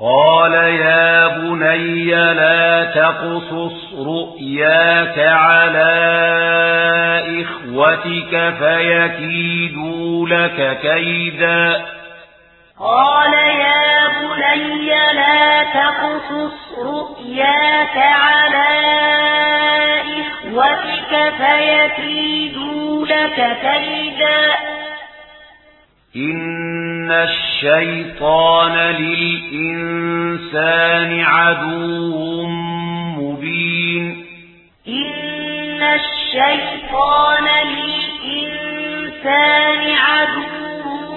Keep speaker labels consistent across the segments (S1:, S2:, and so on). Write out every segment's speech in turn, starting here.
S1: قال يا بني لا تقصص رؤياك على إخوتك فيكيدوا لك كيدا.
S2: قال يا بني لا تقصص رؤياك على إخوتك فيكيدوا لك كيدا.
S1: إن الشيء الشيطان للإنسان عدو مبين.
S2: إن الشيطان للإنسان عدو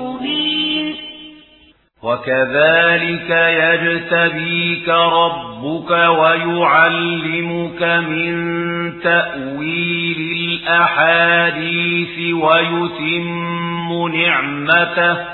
S2: مبين.
S1: وكذلك يجتبيك ربك ويعلمك من تأويل الأحاديث ويتم نعمته.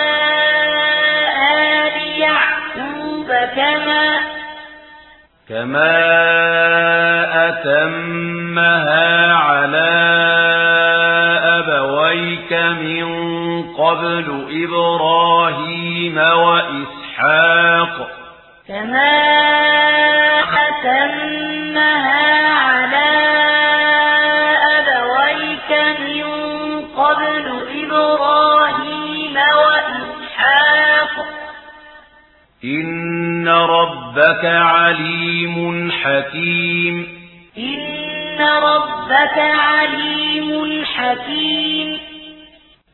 S2: كما
S1: كما أتمها على أبويك من قبل إبراهيم وإسحاق
S2: كما أتمها على أبويك من قبل إبراهيم وإسحاق
S1: إن ربك عليم حكيم.
S2: إن ربك عليم حكيم.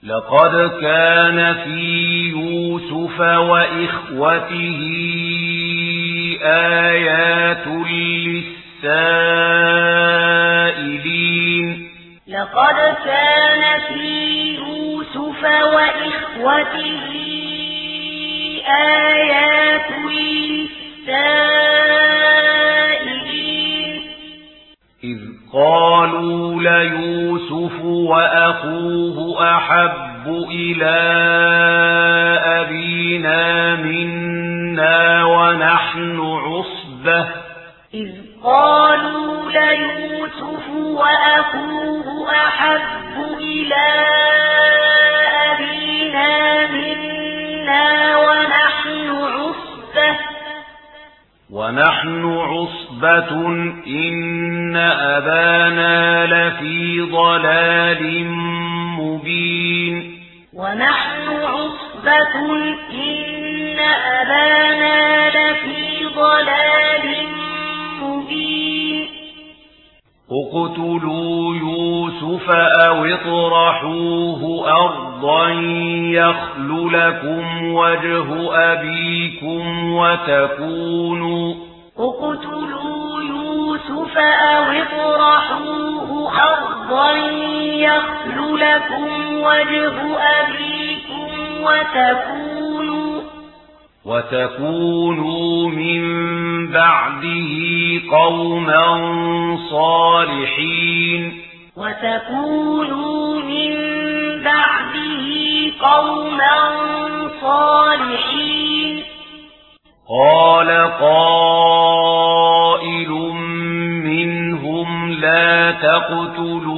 S1: لقد كان في يوسف وإخوته آيات للسائلين.
S2: لقد كان في يوسف وإخوته آيات للسائلين.
S1: إذ قالوا ليوسف وأخوه أحب إلى أبينا منا ونحن عصبة.
S2: إذ قالوا ليوسف وأخوه أحب إلى أبينا منا ونحن عصبة
S1: إن أبانا لفي ضلال مبين.
S2: ونحن عصبة إن أبانا لفي ضلال
S1: اقتلوا يوسف أو اطرحوه أرضا يخل لكم وجه أبيكم وتكونوا
S2: اقتلوا يوسف أو اطرحوه أرضا يخل لكم وجه أبيكم وتكونوا
S1: وَتَكُونُوا مِن بَعْدِهِ قَوْمًا صَالِحِينَ.
S2: وَتَكُونُوا مِن بَعْدِهِ قَوْمًا صَالِحِينَ.
S1: قَالَ قَائِلٌ مِنْهُمْ لَا تَقْتُلُوا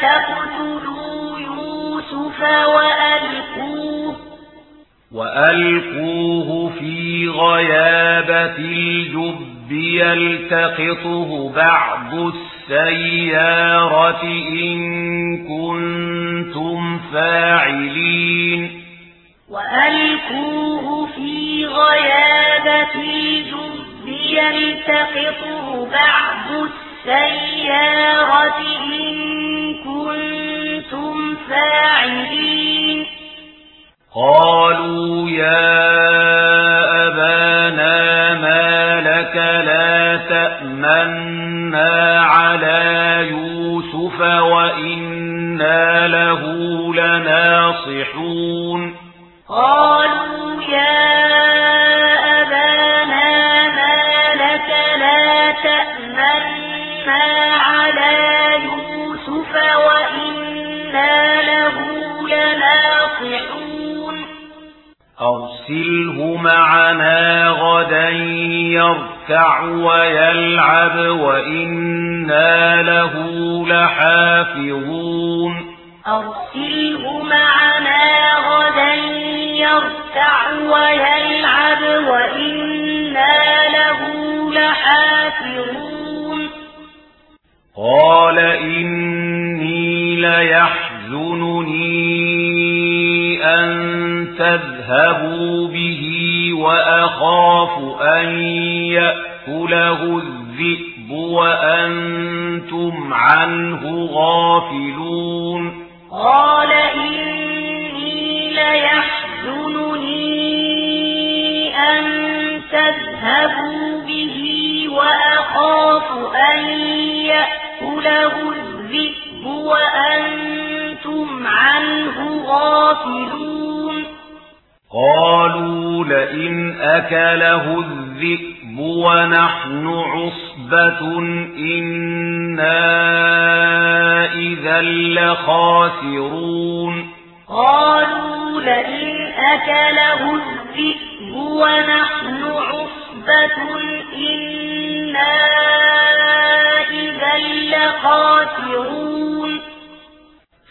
S2: تقتلوا يوسف وألقوه.
S1: وألقوه في غيابة الجب يلتقطه بعض السيارة إن كنتم فاعلين.
S2: وألقوه في غيابة الجب يلتقطه بعض السيارة إن الفاعلين.
S1: قالوا يا أرسله معنا غدا يركع ويلعب وإنا له لحافظون
S2: أرسله معنا غدا يركع ويلعب وإنا له لحافظون
S1: قال إني ليحزنني فاذهبوا به وأخاف أن يأكله الذئب وأنتم عنه غافلون
S2: قال إني لا يحزنني أن تذهبوا به وأخاف أن يأكله الذئب وأنتم عنه غافلون
S1: قالوا لئن أكله الذئب ونحن عصبة إنا إذا لخاسرون.
S2: قالوا لئن أكله الذئب ونحن عصبة إنا إذا لخاسرون.